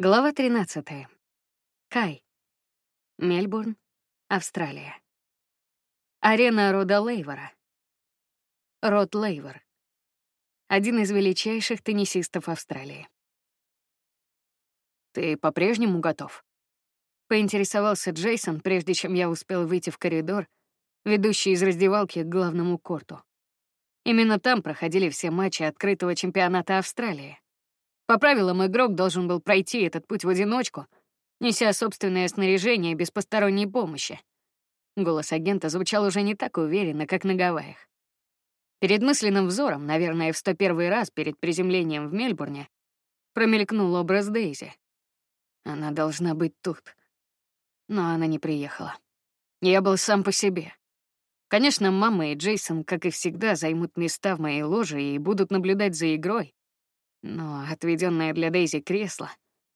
Глава 13. Кай. Мельбурн, Австралия. Арена рода Лейвора. Род Лейвор. Один из величайших теннисистов Австралии. «Ты по-прежнему готов?» Поинтересовался Джейсон, прежде чем я успел выйти в коридор, ведущий из раздевалки к главному корту. Именно там проходили все матчи открытого чемпионата Австралии. По правилам, игрок должен был пройти этот путь в одиночку, неся собственное снаряжение без посторонней помощи. Голос агента звучал уже не так уверенно, как на Гавайях. Перед мысленным взором, наверное, в 101 раз перед приземлением в Мельбурне, промелькнул образ Дейзи. Она должна быть тут. Но она не приехала. Я был сам по себе. Конечно, мама и Джейсон, как и всегда, займут места в моей ложе и будут наблюдать за игрой, но отведенное для Дейзи кресло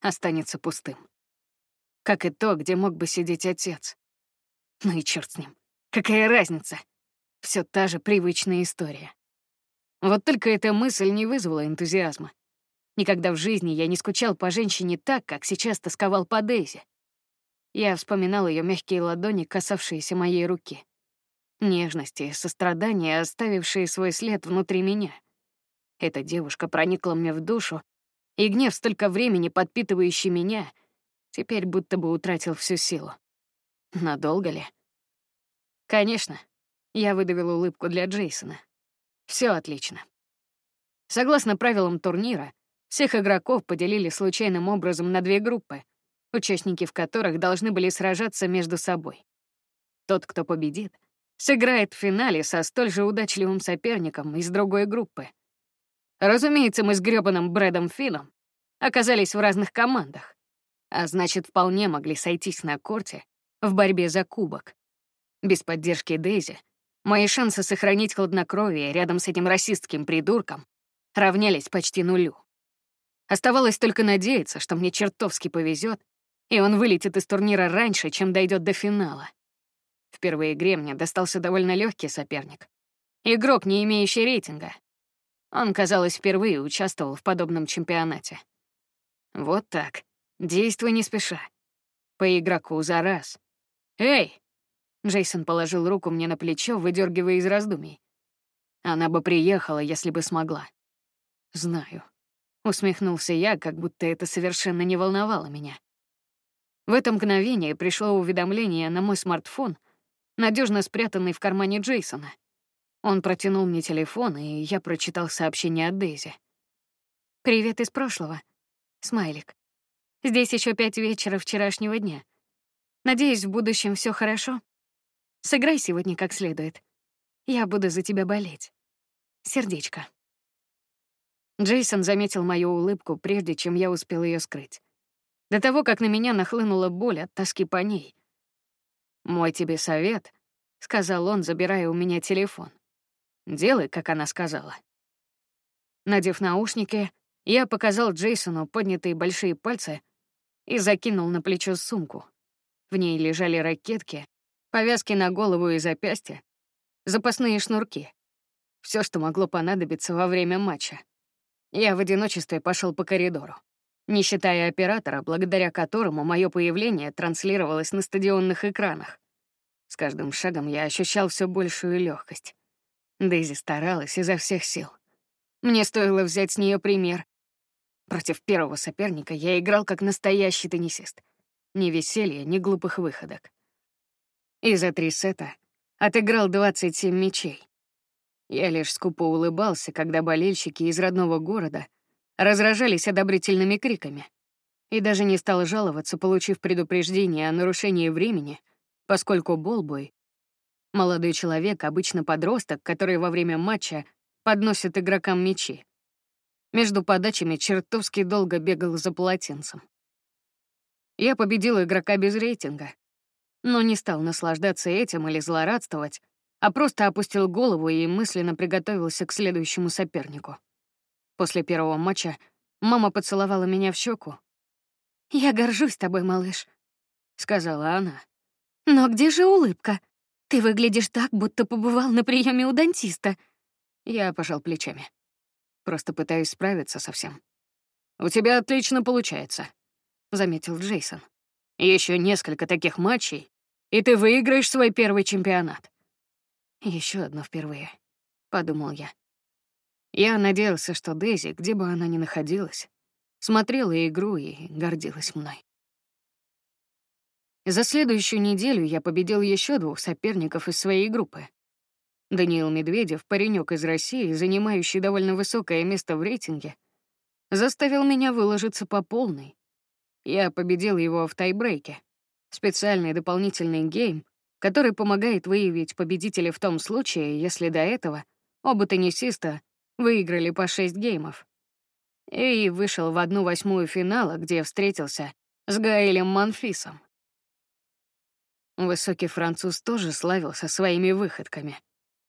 останется пустым. Как и то, где мог бы сидеть отец. Ну и черт с ним. Какая разница? Все та же привычная история. Вот только эта мысль не вызвала энтузиазма. Никогда в жизни я не скучал по женщине так, как сейчас тосковал по Дейзи. Я вспоминал ее мягкие ладони, касавшиеся моей руки. Нежности сострадания, оставившие свой след внутри меня — эта девушка проникла мне в душу, и гнев, столько времени подпитывающий меня, теперь будто бы утратил всю силу. Надолго ли? Конечно. Я выдавил улыбку для Джейсона. Все отлично. Согласно правилам турнира, всех игроков поделили случайным образом на две группы, участники в которых должны были сражаться между собой. Тот, кто победит, сыграет в финале со столь же удачливым соперником из другой группы — Разумеется, мы с грёбаным Брэдом Финном оказались в разных командах, а значит, вполне могли сойтись на корте в борьбе за кубок. Без поддержки Дейзи мои шансы сохранить хладнокровие рядом с этим расистским придурком равнялись почти нулю. Оставалось только надеяться, что мне чертовски повезет, и он вылетит из турнира раньше, чем дойдет до финала. В первой игре мне достался довольно легкий соперник. Игрок, не имеющий рейтинга, он, казалось, впервые участвовал в подобном чемпионате. Вот так. Действуй не спеша. По игроку за раз. «Эй!» Джейсон положил руку мне на плечо, выдергивая из раздумий. Она бы приехала, если бы смогла. Знаю. Усмехнулся я, как будто это совершенно не волновало меня. В это мгновение пришло уведомление на мой смартфон, надежно спрятанный в кармане Джейсона — он протянул мне телефон, и я прочитал сообщение от Дейзи. «Привет из прошлого. Смайлик. Здесь еще пять вечера вчерашнего дня. Надеюсь, в будущем все хорошо. Сыграй сегодня как следует. Я буду за тебя болеть. Сердечко». Джейсон заметил мою улыбку, прежде чем я успел ее скрыть. До того, как на меня нахлынула боль от тоски по ней. «Мой тебе совет», — сказал он, забирая у меня телефон. Делай, как она сказала. Надев наушники, я показал Джейсону поднятые большие пальцы и закинул на плечо сумку. В ней лежали ракетки, повязки на голову и запястья, запасные шнурки. Все, что могло понадобиться во время матча. Я в одиночестве пошел по коридору, не считая оператора, благодаря которому мое появление транслировалось на стадионных экранах. С каждым шагом я ощущал все большую легкость. Дейзи старалась изо всех сил. Мне стоило взять с нее пример. Против первого соперника я играл как настоящий теннисист. Ни веселья, ни глупых выходок. И за три сета отыграл 27 мячей. Я лишь скупо улыбался, когда болельщики из родного города разражались одобрительными криками. И даже не стал жаловаться, получив предупреждение о нарушении времени, поскольку Болбой Молодой человек, обычно подросток, который во время матча подносит игрокам мячи. Между подачами чертовски долго бегал за полотенцем. Я победил игрока без рейтинга, но не стал наслаждаться этим или злорадствовать, а просто опустил голову и мысленно приготовился к следующему сопернику. После первого матча мама поцеловала меня в щеку. «Я горжусь тобой, малыш», — сказала она. «Но где же улыбка? Ты выглядишь так, будто побывал на приеме у дантиста. Я пожал плечами. Просто пытаюсь справиться со всем. У тебя отлично получается. — заметил Джейсон. Еще несколько таких матчей, и ты выиграешь свой первый чемпионат. Еще одно впервые, подумал я. Я надеялся, что Дейзи, где бы она ни находилась, смотрела игру и гордилась мной. За следующую неделю я победил еще двух соперников из своей группы. Даниил Медведев, паренек из России, занимающий довольно высокое место в рейтинге, заставил меня выложиться по полной. Я победил его в тайбрейке. Специальный дополнительный гейм, который помогает выявить победителя в том случае, если до этого оба теннисиста выиграли по шесть геймов. И вышел в одну восьмую финала, где встретился с Гаэлем Манфисом. Высокий француз тоже славился своими выходками.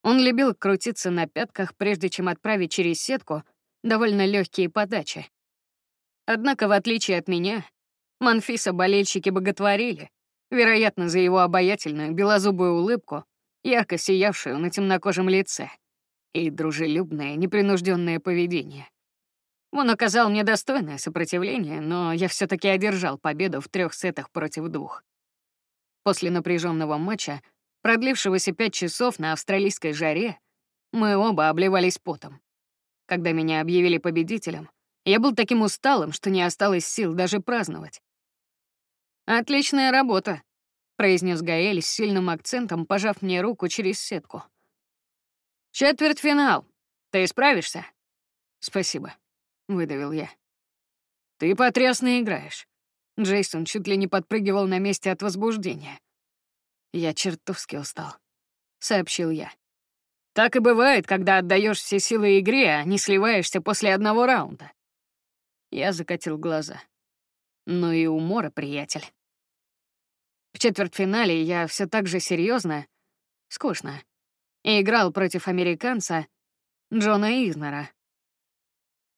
Он любил крутиться на пятках, прежде чем отправить через сетку довольно легкие подачи. Однако, в отличие от меня, Манфиса болельщики боготворили, вероятно, за его обаятельную белозубую улыбку, ярко сиявшую на темнокожем лице, и дружелюбное, непринужденное поведение. Он оказал мне достойное сопротивление, но я все таки одержал победу в трех сетах против двух. После напряженного матча, продлившегося пять часов на австралийской жаре, мы оба обливались потом. Когда меня объявили победителем, я был таким усталым, что не осталось сил даже праздновать. «Отличная работа», — произнес Гаэль с сильным акцентом, пожав мне руку через сетку. «Четвертьфинал. Ты справишься?» «Спасибо», — выдавил я. «Ты потрясно играешь». Джейсон чуть ли не подпрыгивал на месте от возбуждения. «Я чертовски устал», — сообщил я. «Так и бывает, когда отдаешь все силы игре, а не сливаешься после одного раунда». Я закатил глаза. «Ну и умора, приятель». В четвертьфинале я все так же серьезно, скучно, и играл против американца Джона Изнера.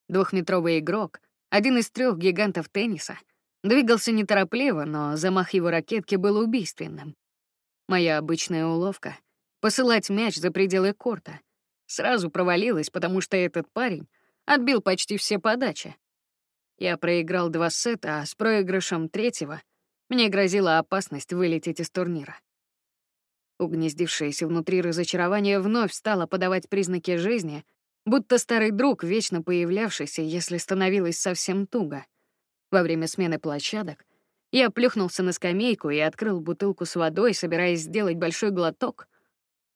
Двухметровый игрок, один из трех гигантов тенниса, двигался неторопливо, но замах его ракетки был убийственным. Моя обычная уловка — посылать мяч за пределы корта — сразу провалилась, потому что этот парень отбил почти все подачи. Я проиграл два сета, а с проигрышем третьего мне грозила опасность вылететь из турнира. Угнездившееся внутри разочарование вновь стало подавать признаки жизни, будто старый друг, вечно появлявшийся, если становилось совсем туго. Во время смены площадок я плюхнулся на скамейку и открыл бутылку с водой, собираясь сделать большой глоток,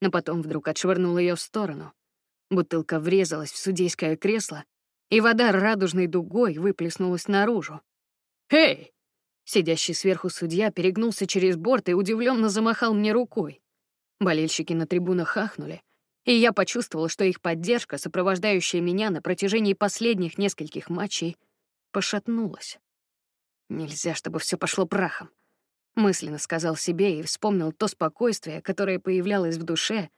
но потом вдруг отшвырнул ее в сторону. Бутылка врезалась в судейское кресло, и вода радужной дугой выплеснулась наружу. «Эй!» Сидящий сверху судья перегнулся через борт и удивленно замахал мне рукой. Болельщики на трибунах хахнули, и я почувствовал, что их поддержка, сопровождающая меня на протяжении последних нескольких матчей, пошатнулась. Нельзя, чтобы все пошло прахом. Мысленно сказал себе и вспомнил то спокойствие, которое появлялось в душе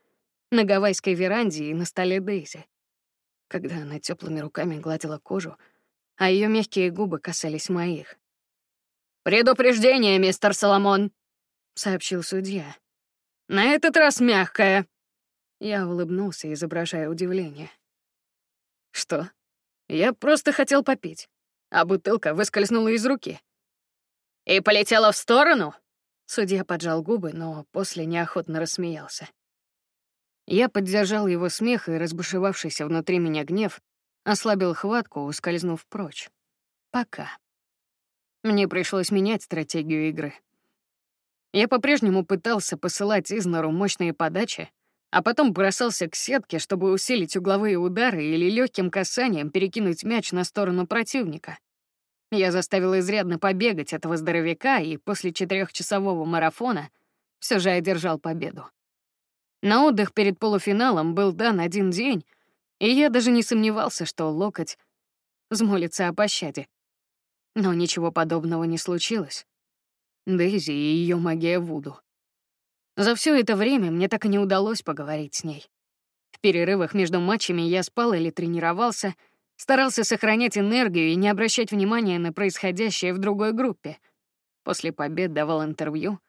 на гавайской веранде и на столе Дейзи, когда она теплыми руками гладила кожу, а ее мягкие губы касались моих. «Предупреждение, мистер Соломон», — сообщил судья. «На этот раз мягкое». Я улыбнулся, изображая удивление. «Что? Я просто хотел попить, а бутылка выскользнула из руки». «И полетела в сторону?» Судья поджал губы, но после неохотно рассмеялся. Я поддержал его смех, и разбушевавшийся внутри меня гнев ослабил хватку, ускользнув прочь. Пока. Мне пришлось менять стратегию игры. Я по-прежнему пытался посылать Изнору мощные подачи, а потом бросался к сетке, чтобы усилить угловые удары или легким касанием перекинуть мяч на сторону противника. Я заставил изрядно побегать этого здоровяка и после четырехчасового марафона все же одержал победу. На отдых перед полуфиналом был дан один день, и я даже не сомневался, что локоть взмолится о пощаде. Но ничего подобного не случилось. Дейзи и ее магия Вуду. За все это время мне так и не удалось поговорить с ней. В перерывах между матчами я спал или тренировался, старался сохранять энергию и не обращать внимания на происходящее в другой группе. После побед давал интервью,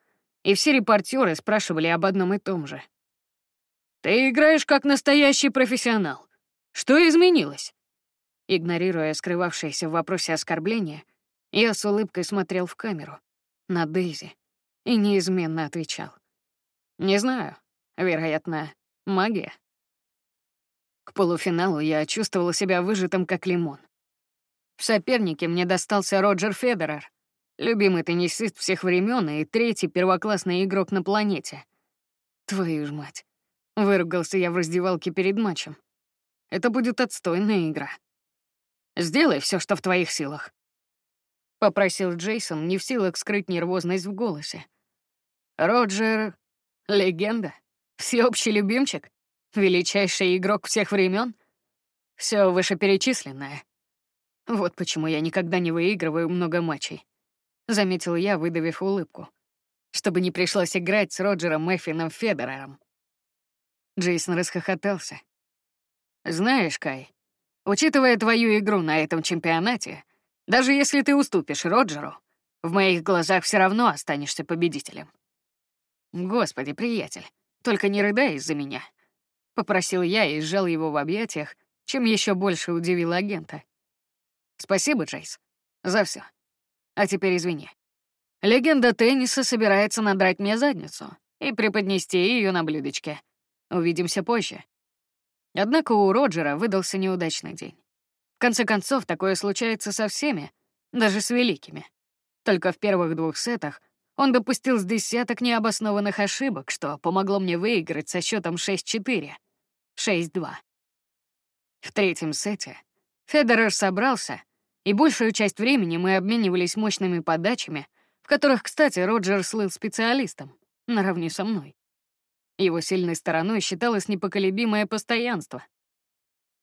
и все репортеры спрашивали об одном и том же. «Ты играешь как настоящий профессионал. Что изменилось?» Игнорируя скрывавшееся в вопросе оскорбление, Я с улыбкой смотрел в камеру, на Дейзи, и неизменно отвечал. «Не знаю. Вероятно, магия». К полуфиналу я чувствовал себя выжатым, как лимон. В сопернике мне достался Роджер Федерер, любимый теннисист всех времен и третий первоклассный игрок на планете. Твою ж мать. Выругался я в раздевалке перед матчем. Это будет отстойная игра. Сделай все, что в твоих силах. Попросил Джейсон, не в силах скрыть нервозность в голосе. Роджер — легенда, всеобщий любимчик, величайший игрок всех времен. Все вышеперечисленное. Вот почему я никогда не выигрываю много матчей. Заметил я, выдавив улыбку. Чтобы не пришлось играть с Роджером Эффином Федерером. Джейсон расхохотался. Знаешь, Кай, учитывая твою игру на этом чемпионате, даже если ты уступишь Роджеру, в моих глазах все равно останешься победителем. Господи, приятель, только не рыдай из-за меня. Попросил я и сжал его в объятиях, чем еще больше удивил агента. Спасибо, Джейс, за все. А теперь извини. Легенда тенниса собирается надрать мне задницу и преподнести ее на блюдечке. Увидимся позже. Однако у Роджера выдался неудачный день. В конце концов, такое случается со всеми, даже с великими. Только в первых двух сетах он допустил с десяток необоснованных ошибок, что помогло мне выиграть со счетом 6-4, 6-2. В третьем сете Федерер собрался и большую часть времени мы обменивались мощными подачами, в которых, кстати, Роджер слыл специалистом, наравне со мной. Его сильной стороной считалось непоколебимое постоянство.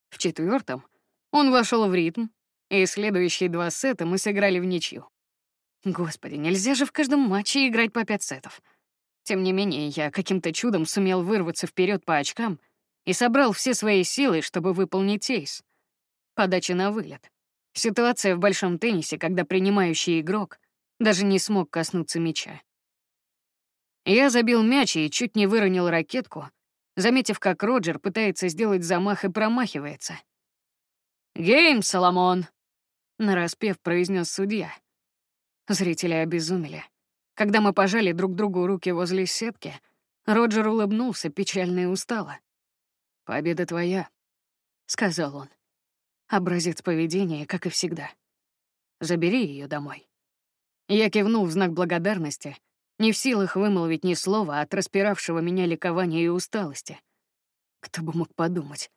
В четвертом он вошел в ритм, и следующие два сета мы сыграли в ничью. Господи, нельзя же в каждом матче играть по пять сетов. Тем не менее, я каким-то чудом сумел вырваться вперед по очкам и собрал все свои силы, чтобы выполнить эйс. Подача на вылет. Ситуация в большом теннисе, когда принимающий игрок даже не смог коснуться мяча. Я забил мяч и чуть не выронил ракетку, заметив, как Роджер пытается сделать замах и промахивается. «Гейм, Соломон!» — нараспев произнес судья. Зрители обезумели. Когда мы пожали друг другу руки возле сетки, Роджер улыбнулся печально и устало. «Победа твоя», — сказал он. Образец поведения, как и всегда. Забери ее домой. Я кивнул в знак благодарности, не в силах вымолвить ни слова от распиравшего меня ликования и усталости. Кто бы мог подумать,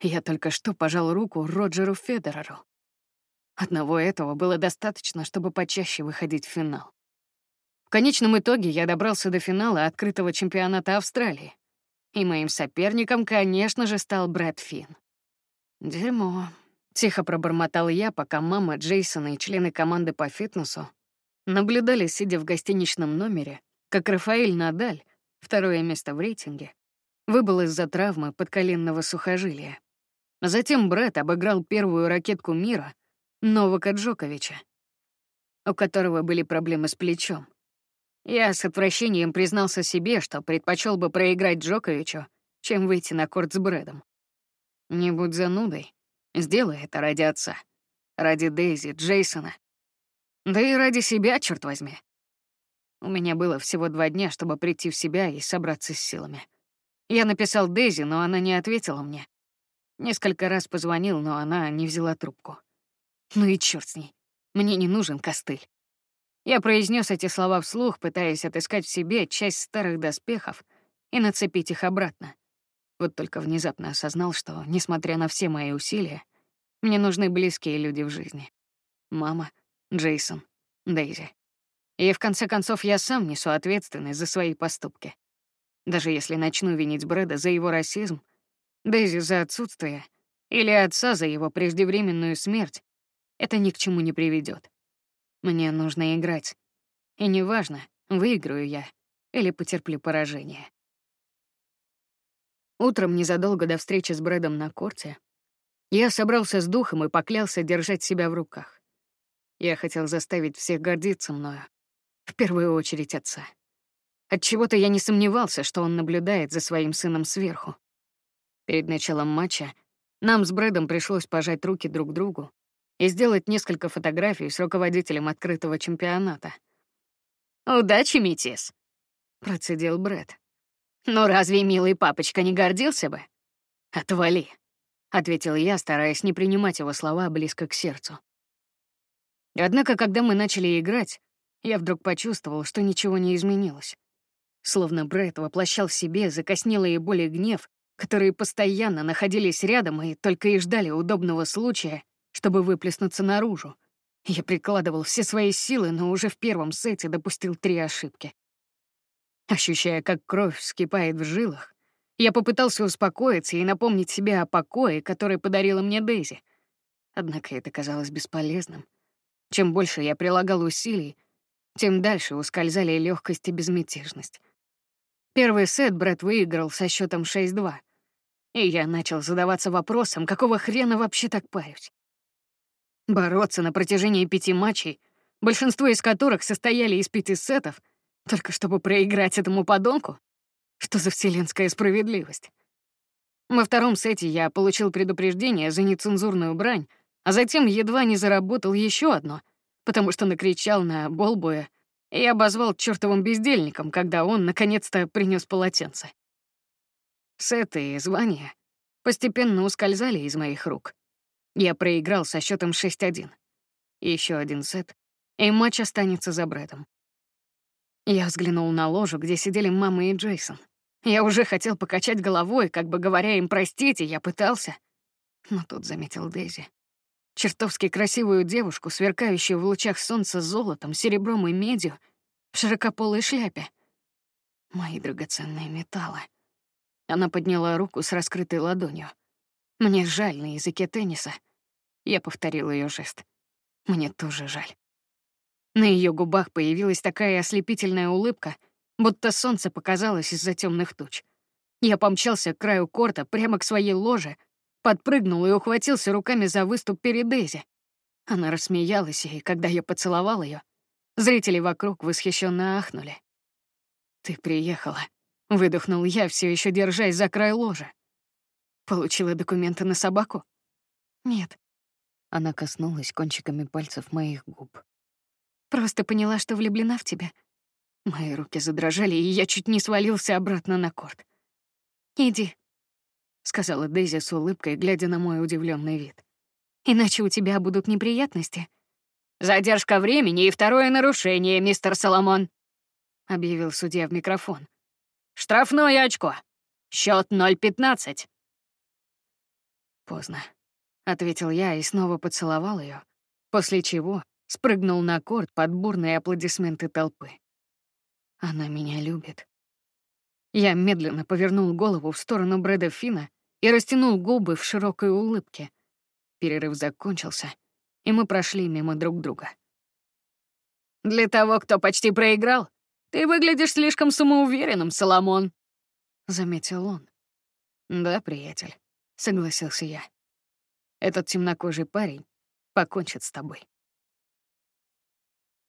я только что пожал руку Роджеру Федереру. Одного этого было достаточно, чтобы почаще выходить в финал. В конечном итоге я добрался до финала открытого чемпионата Австралии. И моим соперником, конечно же, стал Брэд Финн. Дерьмо. Тихо пробормотал я, пока мама Джейсона и члены команды по фитнесу наблюдали, сидя в гостиничном номере, как Рафаэль Надаль, второе место в рейтинге, выбыл из-за травмы подколенного сухожилия. Затем Брэд обыграл первую ракетку мира, Новака Джоковича, у которого были проблемы с плечом. Я с отвращением признался себе, что предпочел бы проиграть Джоковичу, чем выйти на корт с Брэдом. Не будь занудой, Сделай это ради отца. Ради Дейзи, Джейсона. Да и ради себя, черт возьми. У меня было всего два дня, чтобы прийти в себя и собраться с силами. Я написал Дейзи, но она не ответила мне. Несколько раз позвонил, но она не взяла трубку. Ну и черт с ней. Мне не нужен костыль. Я произнес эти слова вслух, пытаясь отыскать в себе часть старых доспехов и нацепить их обратно. Вот только внезапно осознал, что, несмотря на все мои усилия, мне нужны близкие люди в жизни. Мама, Джейсон, Дейзи. И в конце концов я сам несу ответственность за свои поступки. Даже если начну винить Брэда за его расизм, Дейзи за отсутствие или отца за его преждевременную смерть, это ни к чему не приведет. Мне нужно играть. И неважно, выиграю я или потерплю поражение. Утром, незадолго до встречи с Брэдом на корте, я собрался с духом и поклялся держать себя в руках. Я хотел заставить всех гордиться мною, в первую очередь отца. Отчего-то я не сомневался, что он наблюдает за своим сыном сверху. Перед началом матча нам с Брэдом пришлось пожать руки друг другу, и сделать несколько фотографий с руководителем открытого чемпионата. «Удачи, Метис», — процедил Брэд. «Ну разве милый папочка не гордился бы?» «Отвали», — ответил я, стараясь не принимать его слова близко к сердцу. Однако, когда мы начали играть, я вдруг почувствовал, что ничего не изменилось. Словно Брэд воплощал в себе закоснелые боли гнев, которые постоянно находились рядом и только и ждали удобного случая, чтобы выплеснуться наружу. Я прикладывал все свои силы, но уже в первом сете допустил три ошибки. Ощущая, как кровь вскипает в жилах, я попытался успокоиться и напомнить себе о покое, который подарила мне Дейзи. Однако это казалось бесполезным. Чем больше я прилагал усилий, тем дальше ускользали легкость и безмятежность. Первый сет Брэд выиграл со счетом 6-2, и я начал задаваться вопросом, какого хрена вообще так парюсь. Бороться на протяжении пяти матчей, большинство из которых состояли из пяти сетов, только чтобы проиграть этому подонку? Что за вселенская справедливость? Во втором сете я получил предупреждение за нецензурную брань, а затем едва не заработал еще одно, потому что накричал на Болбоя и обозвал чертовым бездельником, когда он наконец-то принес полотенце. Сеты и звания постепенно ускользали из моих рук. Я проиграл со счетом 6-1. Еще один сет, и матч останется за Брэдом. Я взглянул на ложу, где сидели мама и Джейсон. Я уже хотел покачать головой, как бы говоря им «простите», я пытался. Но тут заметил Дейзи. Чертовски красивую девушку, сверкающую в лучах солнца золотом, серебром и медью, в широкополой шляпе. Мои драгоценные металлы. Она подняла руку с раскрытой ладонью. Мне жаль на языке тенниса. Я повторил ее жест. Мне тоже жаль. На ее губах появилась такая ослепительная улыбка, будто солнце показалось из-за темных туч. Я помчался к краю корта прямо к своей ложе, подпрыгнул и ухватился руками за выступ перед Дейзи. Она рассмеялась, и когда я поцеловал ее, зрители вокруг восхищенно ахнули. «Ты приехала», — выдохнул я, все еще держась за край ложа. «Получила документы на собаку?» «Нет». Она коснулась кончиками пальцев моих губ. «Просто поняла, что влюблена в тебя». Мои руки задрожали, и я чуть не свалился обратно на корт. «Иди», — сказала Дейзи с улыбкой, глядя на мой удивленный вид. «Иначе у тебя будут неприятности». «Задержка времени и второе нарушение, мистер Соломон», — объявил судья в микрофон. «Штрафное очко. Счет 0-15». «Поздно», — ответил я и снова поцеловал ее, после чего спрыгнул на корт под бурные аплодисменты толпы. Она меня любит. Я медленно повернул голову в сторону Брэда Фина и растянул губы в широкой улыбке. Перерыв закончился, и мы прошли мимо друг друга. «Для того, кто почти проиграл, ты выглядишь слишком самоуверенным, Соломон», — заметил он. «Да, приятель», — согласился я. «Этот темнокожий парень покончит с тобой».